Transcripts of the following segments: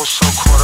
was so close.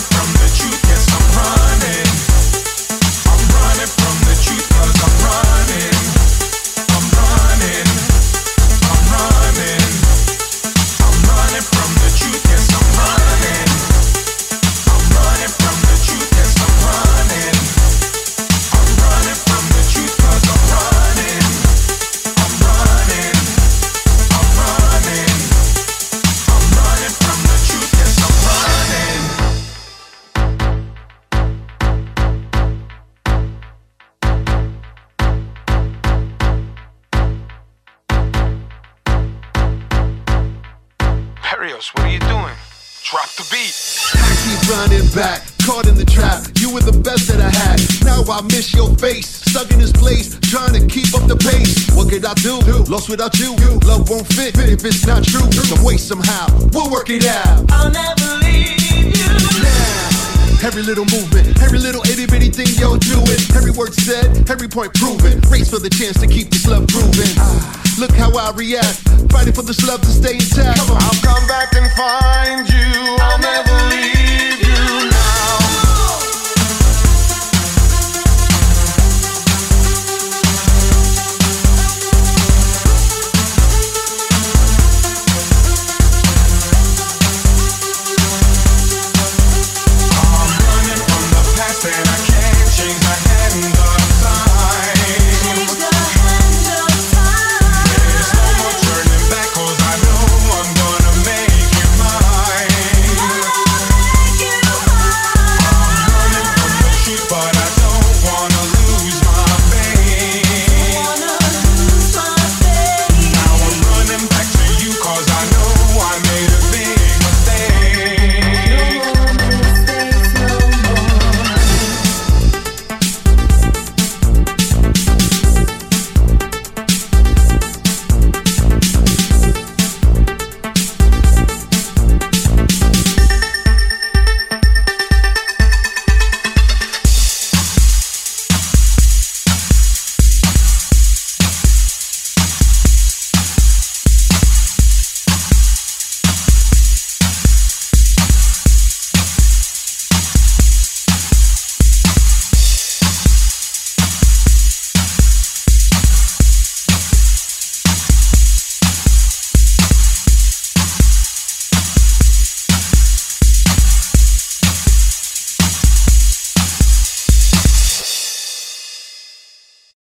from Barrios, what are you doing? Drop the beat. I keep running back, caught in the trap. You were the best that I had. Now I miss your face, stuck in this place, trying to keep up the pace. What could I do? Lost without you. Love won't fit if it's not true. Some way, somehow, we'll work it out. I'll never leave you. Now, every little movement, every little itty bitty thing you're doing, every word said, every point proven. Race for the chance to keep this love proven. Look how I react, fighting for this love to stay intact. I'll come back and find you. I'll never leave